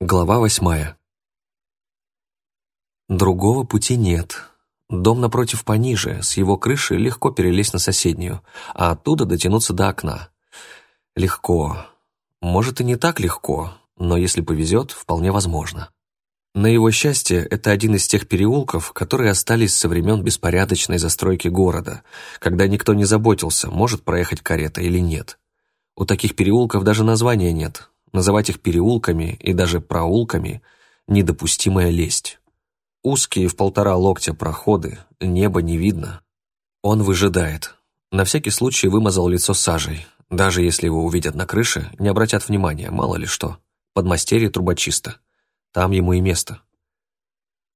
Глава восьмая. Другого пути нет. Дом напротив пониже, с его крыши легко перелезть на соседнюю, а оттуда дотянуться до окна. Легко. Может и не так легко, но если повезет, вполне возможно. На его счастье, это один из тех переулков, которые остались со времен беспорядочной застройки города, когда никто не заботился, может проехать карета или нет. У таких переулков даже названия нет, Называть их переулками и даже проулками – недопустимая лесть. Узкие в полтора локтя проходы, небо не видно. Он выжидает. На всякий случай вымазал лицо сажей. Даже если его увидят на крыше, не обратят внимания, мало ли что. Подмастерье трубочиста. Там ему и место.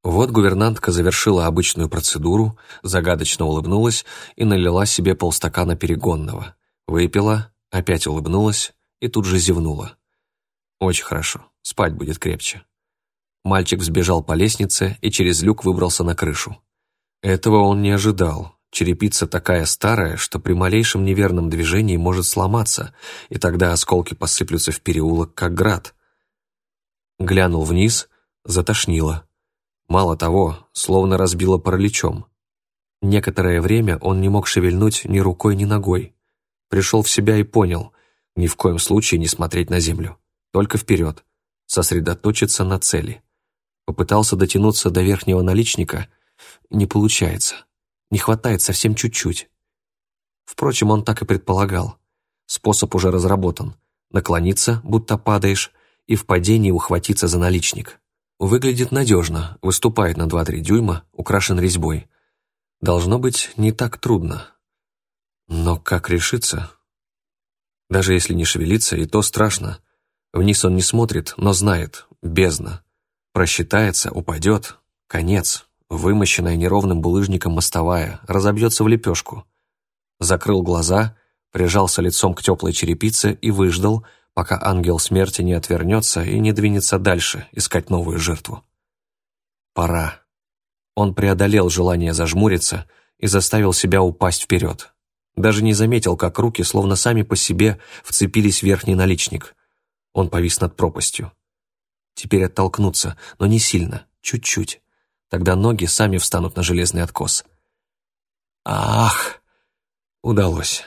Вот гувернантка завершила обычную процедуру, загадочно улыбнулась и налила себе полстакана перегонного. Выпила, опять улыбнулась и тут же зевнула. Очень хорошо, спать будет крепче. Мальчик взбежал по лестнице и через люк выбрался на крышу. Этого он не ожидал. Черепица такая старая, что при малейшем неверном движении может сломаться, и тогда осколки посыплются в переулок, как град. Глянул вниз, затошнило. Мало того, словно разбило параличом. Некоторое время он не мог шевельнуть ни рукой, ни ногой. Пришел в себя и понял, ни в коем случае не смотреть на землю. Только вперед. Сосредоточиться на цели. Попытался дотянуться до верхнего наличника. Не получается. Не хватает совсем чуть-чуть. Впрочем, он так и предполагал. Способ уже разработан. Наклониться, будто падаешь, и в падении ухватиться за наличник. Выглядит надежно, выступает на 2-3 дюйма, украшен резьбой. Должно быть, не так трудно. Но как решиться? Даже если не шевелиться, и то страшно. Вниз он не смотрит, но знает, бездна. Просчитается, упадет, конец, вымощенная неровным булыжником мостовая, разобьется в лепешку. Закрыл глаза, прижался лицом к теплой черепице и выждал, пока ангел смерти не отвернется и не двинется дальше искать новую жертву. Пора. Он преодолел желание зажмуриться и заставил себя упасть вперед. Даже не заметил, как руки, словно сами по себе, вцепились в верхний наличник. Он повис над пропастью. Теперь оттолкнуться, но не сильно, чуть-чуть. Тогда ноги сами встанут на железный откос. Ах! Удалось.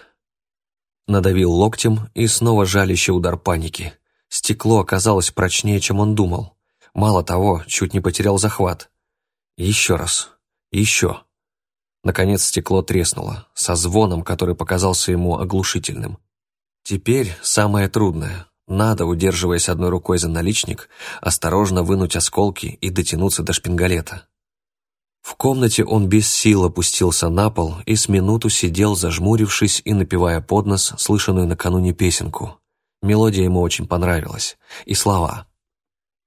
Надавил локтем, и снова жалящий удар паники. Стекло оказалось прочнее, чем он думал. Мало того, чуть не потерял захват. Еще раз. Еще. Наконец стекло треснуло, со звоном, который показался ему оглушительным. Теперь самое трудное надо, удерживаясь одной рукой за наличник, осторожно вынуть осколки и дотянуться до шпингалета. В комнате он без сил опустился на пол и с минуту сидел, зажмурившись и напевая под нос слышанную накануне песенку. Мелодия ему очень понравилась. И слова.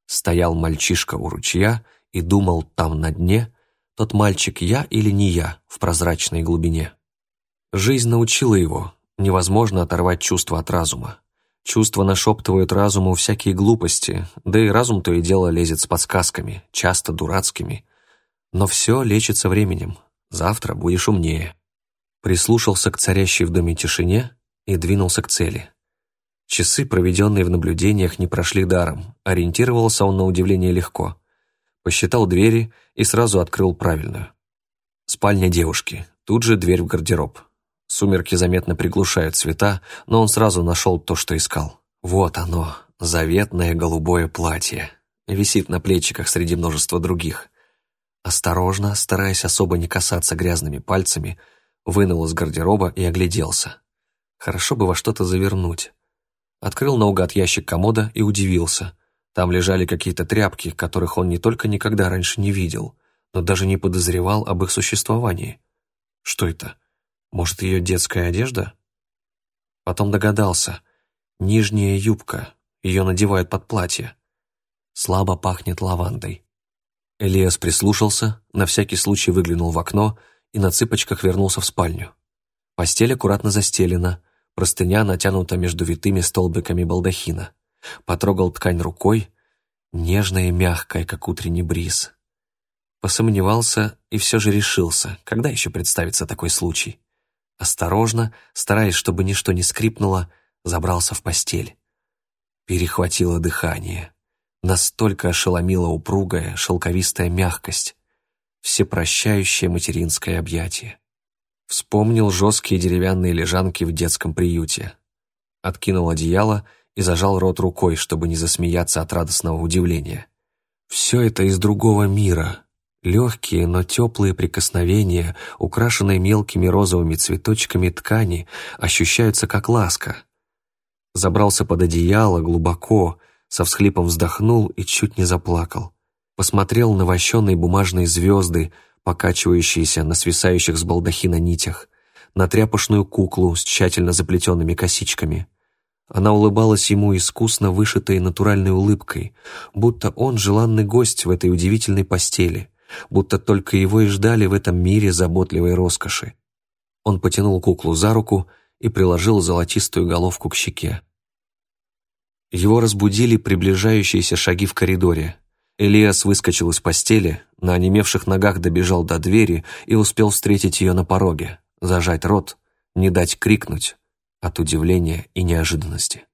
Стоял мальчишка у ручья и думал там на дне, тот мальчик я или не я в прозрачной глубине. Жизнь научила его, невозможно оторвать чувство от разума. Чувства нашептывают разуму всякие глупости, да и разум то и дело лезет с подсказками, часто дурацкими. Но все лечится временем. Завтра будешь умнее. Прислушался к царящей в доме тишине и двинулся к цели. Часы, проведенные в наблюдениях, не прошли даром. Ориентировался он на удивление легко. Посчитал двери и сразу открыл правильную. Спальня девушки, тут же дверь в гардероб. Сумерки заметно приглушают цвета, но он сразу нашел то, что искал. Вот оно, заветное голубое платье. Висит на плечиках среди множества других. Осторожно, стараясь особо не касаться грязными пальцами, вынул из гардероба и огляделся. Хорошо бы во что-то завернуть. Открыл наугад ящик комода и удивился. Там лежали какие-то тряпки, которых он не только никогда раньше не видел, но даже не подозревал об их существовании. Что это? Может, ее детская одежда? Потом догадался. Нижняя юбка. Ее надевают под платье. Слабо пахнет лавандой. Элиас прислушался, на всякий случай выглянул в окно и на цыпочках вернулся в спальню. Постель аккуратно застелена, простыня натянута между витыми столбиками балдахина. Потрогал ткань рукой, нежная и мягкая, как утренний бриз. Посомневался и все же решился, когда еще представится такой случай. Осторожно, стараясь, чтобы ничто не скрипнуло, забрался в постель. Перехватило дыхание. Настолько ошеломила упругая, шелковистая мягкость, всепрощающее материнское объятие. Вспомнил жесткие деревянные лежанки в детском приюте. Откинул одеяло и зажал рот рукой, чтобы не засмеяться от радостного удивления. Все это из другого мира. Легкие, но теплые прикосновения, украшенные мелкими розовыми цветочками ткани, ощущаются как ласка. Забрался под одеяло глубоко, со всхлипом вздохнул и чуть не заплакал. Посмотрел на вощеные бумажные звезды, покачивающиеся на свисающих с балдахина нитях, на тряпочную куклу с тщательно заплетенными косичками. Она улыбалась ему искусно вышитой натуральной улыбкой, будто он желанный гость в этой удивительной постели, будто только его и ждали в этом мире заботливой роскоши. Он потянул куклу за руку и приложил золотистую головку к щеке. Его разбудили приближающиеся шаги в коридоре. Элиас выскочил из постели, на онемевших ногах добежал до двери и успел встретить ее на пороге, зажать рот, не дать крикнуть от удивления и неожиданности.